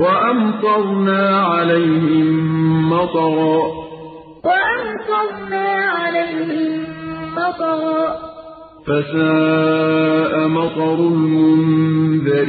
وَأَمْطَرْنَا عَلَيْهِم مَّطَرًا ۖ. فَسَاءَ مَطَرُ الْمُنذَرِينَ وَأَمْطَرْنَا عَلَيْهِم مَّطَرًا ۖ. فَسَاءَ مَطَرُ الْمُنذَرِينَ.